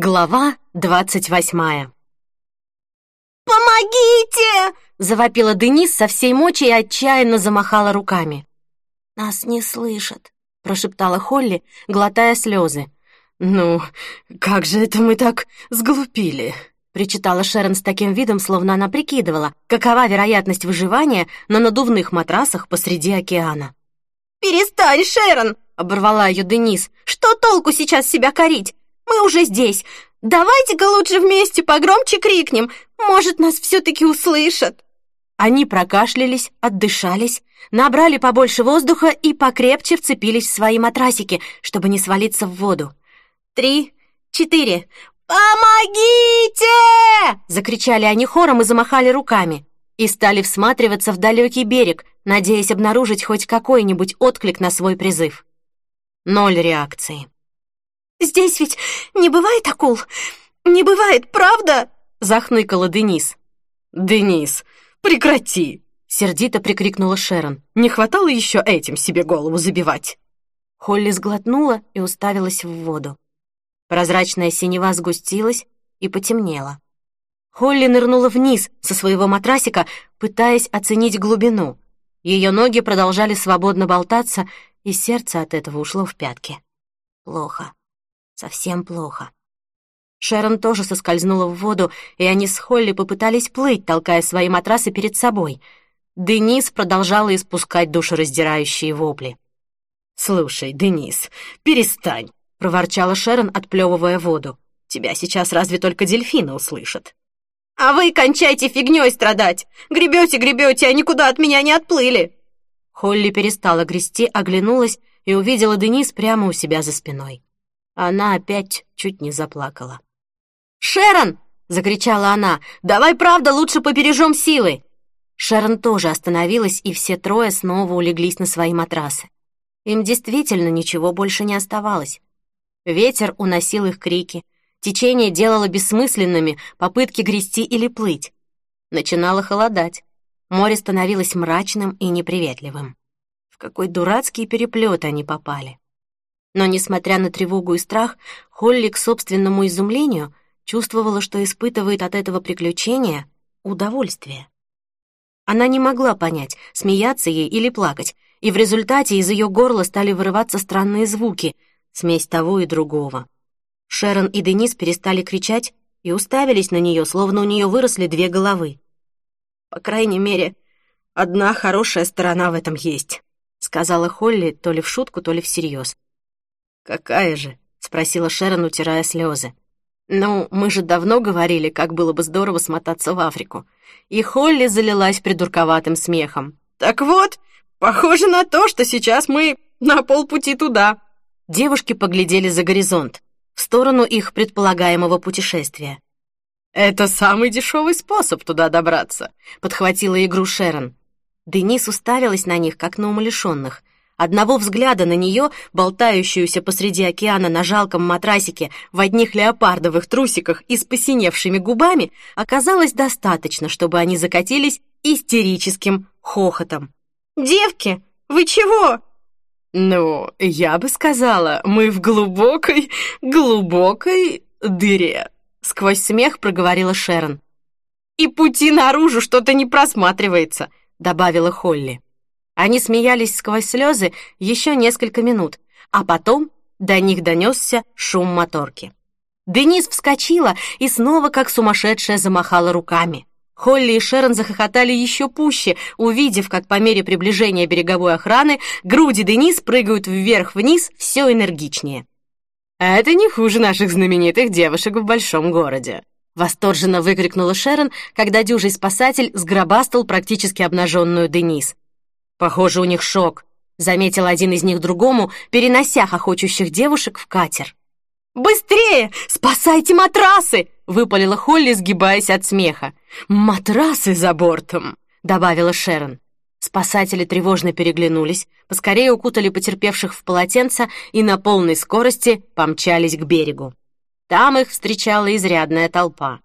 Глава двадцать восьмая «Помогите!» — завопила Денис со всей мочи и отчаянно замахала руками. «Нас не слышат», — прошептала Холли, глотая слезы. «Ну, как же это мы так сглупили?» — причитала Шерон с таким видом, словно она прикидывала, какова вероятность выживания на надувных матрасах посреди океана. «Перестань, Шерон!» — оборвала ее Денис. «Что толку сейчас себя корить? Мы уже здесь. Давайте-ка лучше вместе погромче крикнем. Может, нас все-таки услышат». Они прокашлялись, отдышались, набрали побольше воздуха и покрепче вцепились в свои матрасики, чтобы не свалиться в воду. Три, четыре. «Помогите!» — закричали они хором и замахали руками. И стали всматриваться в далекий берег, надеясь обнаружить хоть какой-нибудь отклик на свой призыв. Ноль реакции. «Здесь ведь не бывает акул? Не бывает, правда?» — захныкала Денис. «Денис, прекрати!» — сердито прикрикнула Шерон. «Не хватало еще этим себе голову забивать!» Холли сглотнула и уставилась в воду. Прозрачная синева сгустилась и потемнела. Холли нырнула вниз со своего матрасика, пытаясь оценить глубину. Ее ноги продолжали свободно болтаться, и сердце от этого ушло в пятки. Плохо. Совсем плохо. Шерон тоже соскользнула в воду, и они с Холли попытались плыть, толкая свои матрасы перед собой. Денис продолжала испускать душераздирающие вопли. «Слушай, Денис, перестань!» — проворчала Шерон, отплевывая воду. «Тебя сейчас разве только дельфины услышат». «А вы кончайте фигней страдать! Гребете, гребете, а никуда от меня не отплыли!» Холли перестала грести, оглянулась и увидела Денис прямо у себя за спиной. Она опять чуть не заплакала. «Шерон!» — закричала она. «Давай, правда, лучше побережем силы!» Шерон тоже остановилась, и все трое снова улеглись на свои матрасы. Им действительно ничего больше не оставалось. Ветер уносил их крики, течение делало бессмысленными попытки грести или плыть. Начинало холодать. Море становилось мрачным и неприветливым. В какой дурацкий переплет они попали. Но, несмотря на тревогу и страх, Холли, к собственному изумлению, чувствовала, что испытывает от этого приключения удовольствие. Она не могла понять, смеяться ей или плакать, и в результате из ее горла стали вырываться странные звуки, смесь того и другого. Шерон и Денис перестали кричать и уставились на нее, словно у нее выросли две головы. «По крайней мере, одна хорошая сторона в этом есть», — сказала Холли то ли в шутку, то ли всерьез. «Какая же?» — спросила Шерон, утирая слезы. «Ну, мы же давно говорили, как было бы здорово смотаться в Африку». И Холли залилась придурковатым смехом. «Так вот, похоже на то, что сейчас мы на полпути туда». Девушки поглядели за горизонт, в сторону их предполагаемого путешествия. «Это самый дешевый способ туда добраться», — подхватила игру Шерон. Денис уставилась на них, как на умалишенных. Одного взгляда на нее, болтающуюся посреди океана на жалком матрасике в одних леопардовых трусиках и с посиневшими губами, оказалось достаточно, чтобы они закатились истерическим хохотом. «Девки, вы чего?» «Ну, я бы сказала, мы в глубокой, глубокой дыре», — сквозь смех проговорила Шерон. «И пути наружу что-то не просматривается», — добавила Холли. Они смеялись сквозь слезы еще несколько минут, а потом до них донесся шум моторки. Денис вскочила и снова как сумасшедшая замахала руками. Холли и Шерон захохотали еще пуще, увидев, как по мере приближения береговой охраны груди Денис прыгают вверх-вниз все энергичнее. «Это не хуже наших знаменитых девушек в большом городе», восторженно выкрикнула Шерон, когда дюжий спасатель сгробастал практически обнаженную Денис. «Похоже, у них шок», — заметил один из них другому, перенося хохочущих девушек в катер. «Быстрее! Спасайте матрасы!» — выпалила Холли, сгибаясь от смеха. «Матрасы за бортом!» — добавила Шерон. Спасатели тревожно переглянулись, поскорее укутали потерпевших в полотенца и на полной скорости помчались к берегу. Там их встречала изрядная толпа.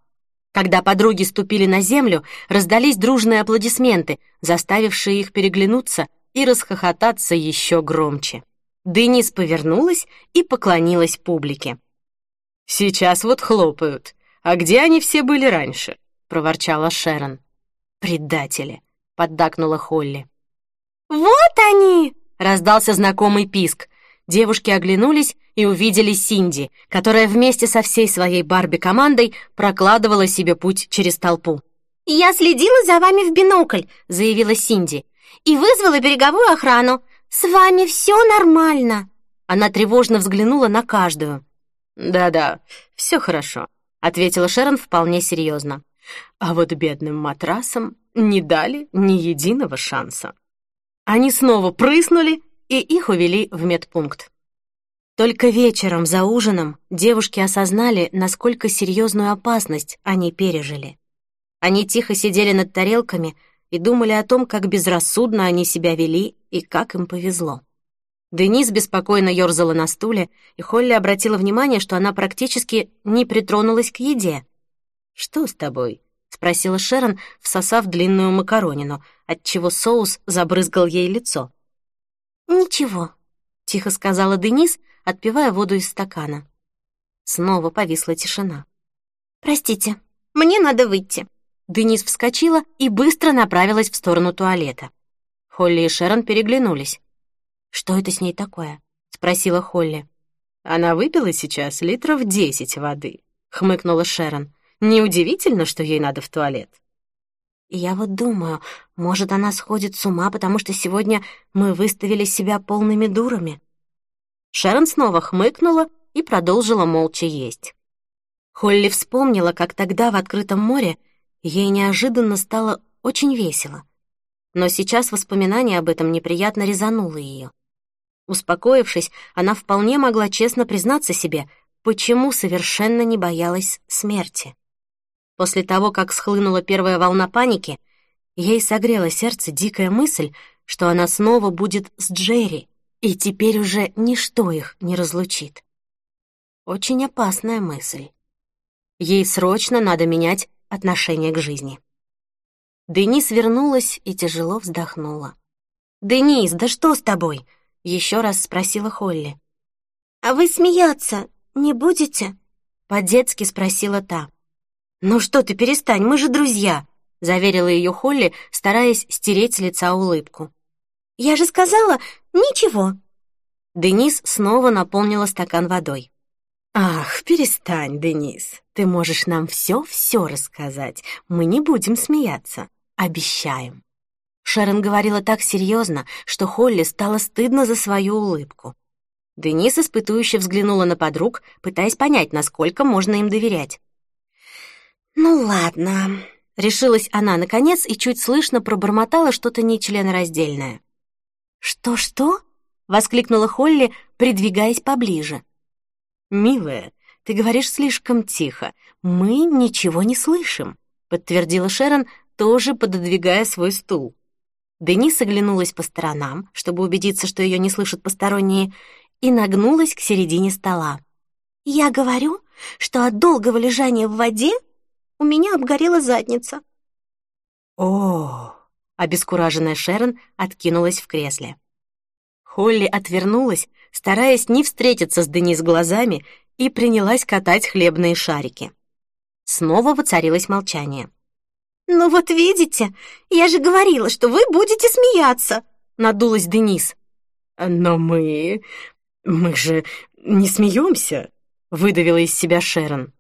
Когда подруги ступили на землю, раздались дружные аплодисменты, заставившие их переглянуться и расхохотаться еще громче. Денис повернулась и поклонилась публике. «Сейчас вот хлопают. А где они все были раньше?» — проворчала Шерон. «Предатели!» — поддакнула Холли. «Вот они!» — раздался знакомый писк. Девушки оглянулись и увидели Синди, которая вместе со всей своей Барби-командой прокладывала себе путь через толпу. «Я следила за вами в бинокль», — заявила Синди, «и вызвала береговую охрану. С вами все нормально». Она тревожно взглянула на каждую. «Да-да, все хорошо», — ответила Шерон вполне серьезно. «А вот бедным матрасам не дали ни единого шанса». Они снова прыснули, и их увели в медпункт. Только вечером за ужином девушки осознали, насколько серьезную опасность они пережили. Они тихо сидели над тарелками и думали о том, как безрассудно они себя вели и как им повезло. Денис беспокойно ёрзала на стуле, и Холли обратила внимание, что она практически не притронулась к еде. «Что с тобой?» — спросила Шерон, всосав длинную макаронину, отчего соус забрызгал ей лицо. «Ничего», — тихо сказала Денис, отпивая воду из стакана. Снова повисла тишина. «Простите, мне надо выйти». Денис вскочила и быстро направилась в сторону туалета. Холли и Шерон переглянулись. «Что это с ней такое?» — спросила Холли. «Она выпила сейчас литров десять воды», — хмыкнула Шерон. «Неудивительно, что ей надо в туалет». «Я вот думаю, может, она сходит с ума, потому что сегодня мы выставили себя полными дурами?» Шерон снова хмыкнула и продолжила молча есть. Холли вспомнила, как тогда в открытом море ей неожиданно стало очень весело. Но сейчас воспоминание об этом неприятно резануло ее. Успокоившись, она вполне могла честно признаться себе, почему совершенно не боялась смерти. После того, как схлынула первая волна паники, ей согрела сердце дикая мысль, что она снова будет с Джерри, и теперь уже ничто их не разлучит. Очень опасная мысль. Ей срочно надо менять отношение к жизни. Денис вернулась и тяжело вздохнула. «Денис, да что с тобой?» — еще раз спросила Холли. «А вы смеяться не будете?» — по-детски спросила та. «Ну что ты, перестань, мы же друзья», — заверила ее Холли, стараясь стереть с лица улыбку. «Я же сказала, ничего». Денис снова наполнила стакан водой. «Ах, перестань, Денис. Ты можешь нам все-все рассказать. Мы не будем смеяться. Обещаем». Шерон говорила так серьезно, что Холли стало стыдно за свою улыбку. Денис испытующе взглянула на подруг, пытаясь понять, насколько можно им доверять. «Ну ладно», — решилась она наконец и чуть слышно пробормотала что-то нечленораздельное. «Что-что?» — воскликнула Холли, придвигаясь поближе. «Милая, ты говоришь слишком тихо. Мы ничего не слышим», — подтвердила Шерон, тоже пододвигая свой стул. Денис оглянулась по сторонам, чтобы убедиться, что ее не слышат посторонние, и нагнулась к середине стола. «Я говорю, что от долгого лежания в воде у меня обгорела задница». «О!» — обескураженная Шерон откинулась в кресле. Холли отвернулась, стараясь не встретиться с Денис глазами, и принялась катать хлебные шарики. Снова воцарилось молчание. «Ну вот видите, я же говорила, что вы будете смеяться!» — надулась Денис. «Но мы... мы же не смеемся!» — выдавила из себя Шерон.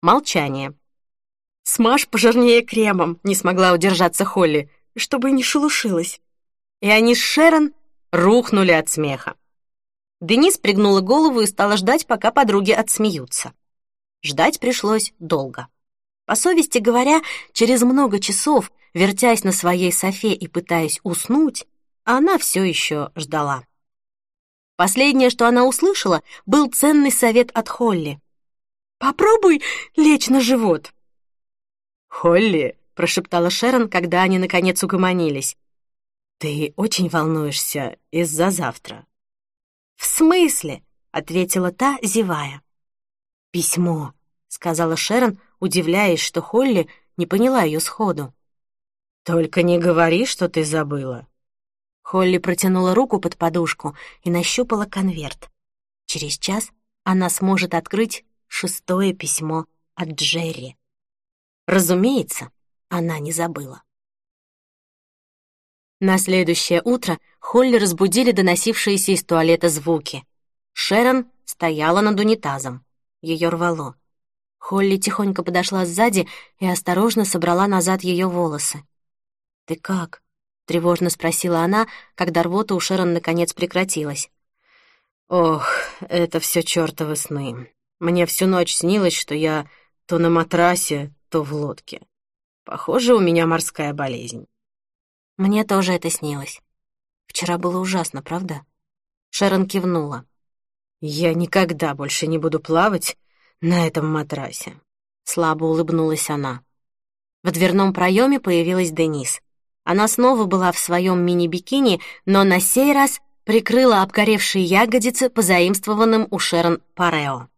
Молчание. «Смажь пожирнее кремом!» — не смогла удержаться Холли, чтобы не шелушилась. И они с Шерон рухнули от смеха. Денис пригнула голову и стала ждать, пока подруги отсмеются. Ждать пришлось долго. По совести говоря, через много часов, вертясь на своей софе и пытаясь уснуть, она все еще ждала. Последнее, что она услышала, был ценный совет от Холли. «Попробуй лечь на живот». «Холли», — прошептала Шерон, когда они наконец угомонились, «Ты очень волнуешься из-за завтра». «В смысле?» — ответила та, зевая. «Письмо», — сказала Шерон, удивляясь, что Холли не поняла ее сходу. «Только не говори, что ты забыла». Холли протянула руку под подушку и нащупала конверт. Через час она сможет открыть шестое письмо от Джерри. Разумеется, она не забыла. На следующее утро Холли разбудили доносившиеся из туалета звуки. Шерон стояла над унитазом. Ее рвало. Холли тихонько подошла сзади и осторожно собрала назад ее волосы. «Ты как?» — тревожно спросила она, когда рвота у Шерон наконец прекратилась. «Ох, это все чертовы сны. Мне всю ночь снилось, что я то на матрасе, то в лодке. Похоже, у меня морская болезнь». «Мне тоже это снилось. Вчера было ужасно, правда?» Шерон кивнула. «Я никогда больше не буду плавать на этом матрасе», — слабо улыбнулась она. В дверном проеме появилась Денис. Она снова была в своем мини-бикини, но на сей раз прикрыла обгоревшие ягодицы, позаимствованным у Шерон Парео.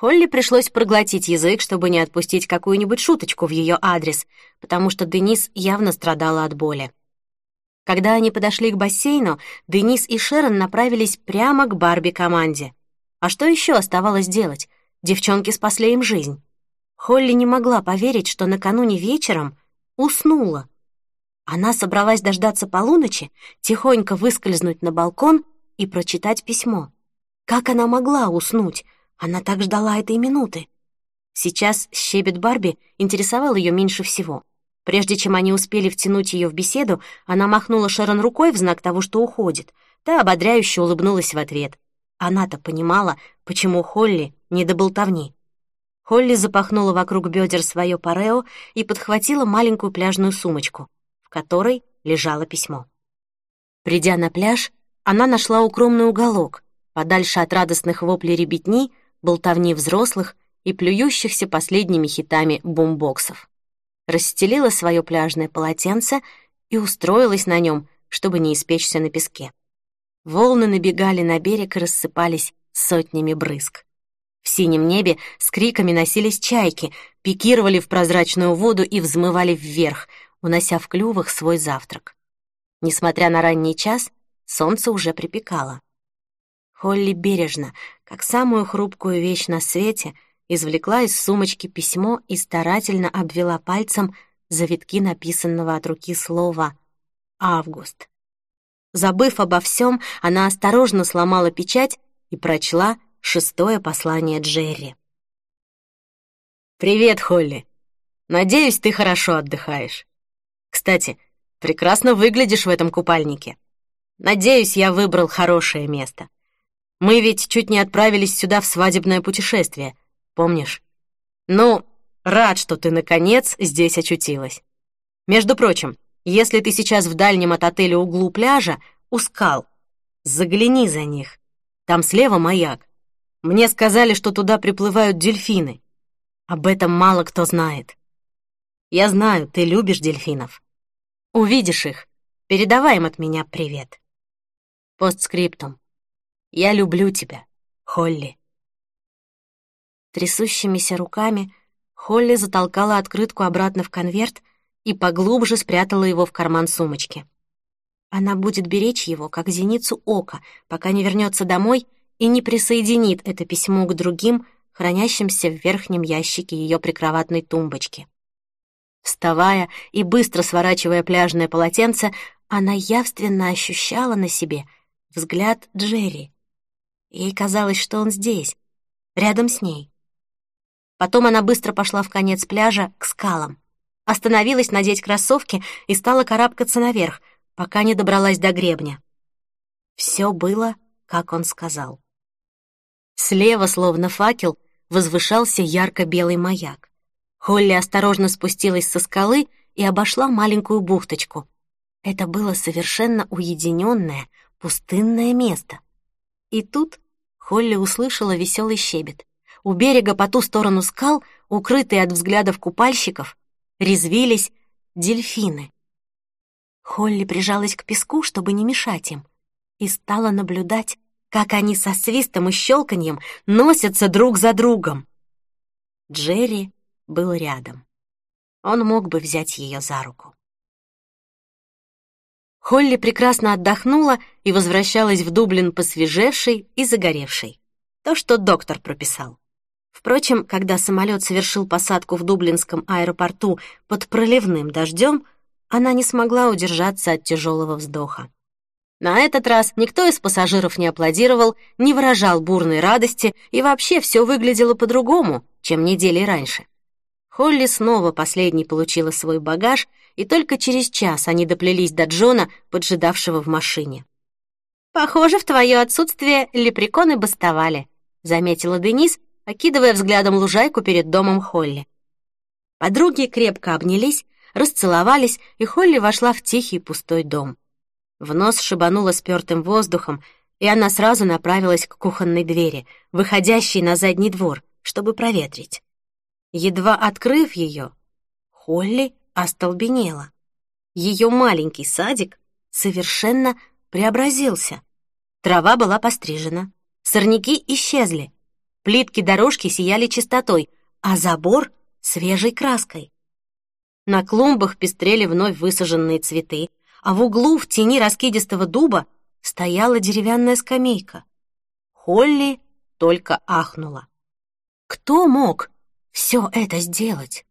Холли пришлось проглотить язык, чтобы не отпустить какую-нибудь шуточку в ее адрес, потому что Денис явно страдала от боли. Когда они подошли к бассейну, Денис и Шерон направились прямо к Барби-команде. А что еще оставалось делать? Девчонки спасли им жизнь. Холли не могла поверить, что накануне вечером уснула. Она собралась дождаться полуночи, тихонько выскользнуть на балкон и прочитать письмо. Как она могла уснуть? Она так ждала этой минуты. Сейчас щебет Барби интересовал ее меньше всего. Прежде чем они успели втянуть ее в беседу, она махнула Шерон рукой в знак того, что уходит. Та ободряюще улыбнулась в ответ. Она-то понимала, почему Холли не до болтовни. Холли запахнула вокруг бедер свое парео и подхватила маленькую пляжную сумочку, в которой лежало письмо. Придя на пляж, она нашла укромный уголок, подальше от радостных воплей ребятни, болтовни взрослых и плюющихся последними хитами бумбоксов расстелила свое пляжное полотенце и устроилась на нем, чтобы не испечься на песке. Волны набегали на берег и рассыпались сотнями брызг. В синем небе с криками носились чайки, пикировали в прозрачную воду и взмывали вверх, унося в клювах свой завтрак. Несмотря на ранний час, солнце уже припекало. Холли бережно, как самую хрупкую вещь на свете — извлекла из сумочки письмо и старательно обвела пальцем завитки написанного от руки слова «Август». Забыв обо всем, она осторожно сломала печать и прочла шестое послание Джерри. «Привет, Холли. Надеюсь, ты хорошо отдыхаешь. Кстати, прекрасно выглядишь в этом купальнике. Надеюсь, я выбрал хорошее место. Мы ведь чуть не отправились сюда в свадебное путешествие, помнишь? Ну, рад, что ты, наконец, здесь очутилась. Между прочим, если ты сейчас в дальнем от отеля углу пляжа, у скал, загляни за них. Там слева маяк. Мне сказали, что туда приплывают дельфины. Об этом мало кто знает. Я знаю, ты любишь дельфинов. Увидишь их, передавай им от меня привет. Постскриптум. Я люблю тебя, Холли. Трясущимися руками Холли затолкала открытку обратно в конверт и поглубже спрятала его в карман сумочки. Она будет беречь его, как зеницу ока, пока не вернется домой и не присоединит это письмо к другим, хранящимся в верхнем ящике ее прикроватной тумбочки. Вставая и быстро сворачивая пляжное полотенце, она явственно ощущала на себе взгляд Джерри. Ей казалось, что он здесь, рядом с ней. Потом она быстро пошла в конец пляжа к скалам. Остановилась надеть кроссовки и стала карабкаться наверх, пока не добралась до гребня. Все было, как он сказал. Слева, словно факел, возвышался ярко-белый маяк. Холли осторожно спустилась со скалы и обошла маленькую бухточку. Это было совершенно уединенное, пустынное место. И тут Холли услышала веселый щебет. У берега по ту сторону скал, укрытые от взглядов купальщиков, резвились дельфины. Холли прижалась к песку, чтобы не мешать им, и стала наблюдать, как они со свистом и щелканьем носятся друг за другом. Джерри был рядом. Он мог бы взять ее за руку. Холли прекрасно отдохнула и возвращалась в Дублин посвежевшей и загоревшей. То, что доктор прописал. Впрочем, когда самолет совершил посадку в Дублинском аэропорту под проливным дождем, она не смогла удержаться от тяжелого вздоха. На этот раз никто из пассажиров не аплодировал, не выражал бурной радости, и вообще все выглядело по-другому, чем недели раньше. Холли снова последней получила свой багаж, и только через час они доплелись до Джона, поджидавшего в машине. «Похоже, в твое отсутствие лепреконы бастовали», — заметила Денис, окидывая взглядом лужайку перед домом Холли. Подруги крепко обнялись, расцеловались, и Холли вошла в тихий пустой дом. В нос шибануло спёртым воздухом, и она сразу направилась к кухонной двери, выходящей на задний двор, чтобы проветрить. Едва открыв ее, Холли остолбенела. Ее маленький садик совершенно преобразился. Трава была пострижена, сорняки исчезли, плитки дорожки сияли чистотой, а забор — свежей краской. На клумбах пестрели вновь высаженные цветы, а в углу в тени раскидистого дуба стояла деревянная скамейка. Холли только ахнула. Кто мог все это сделать.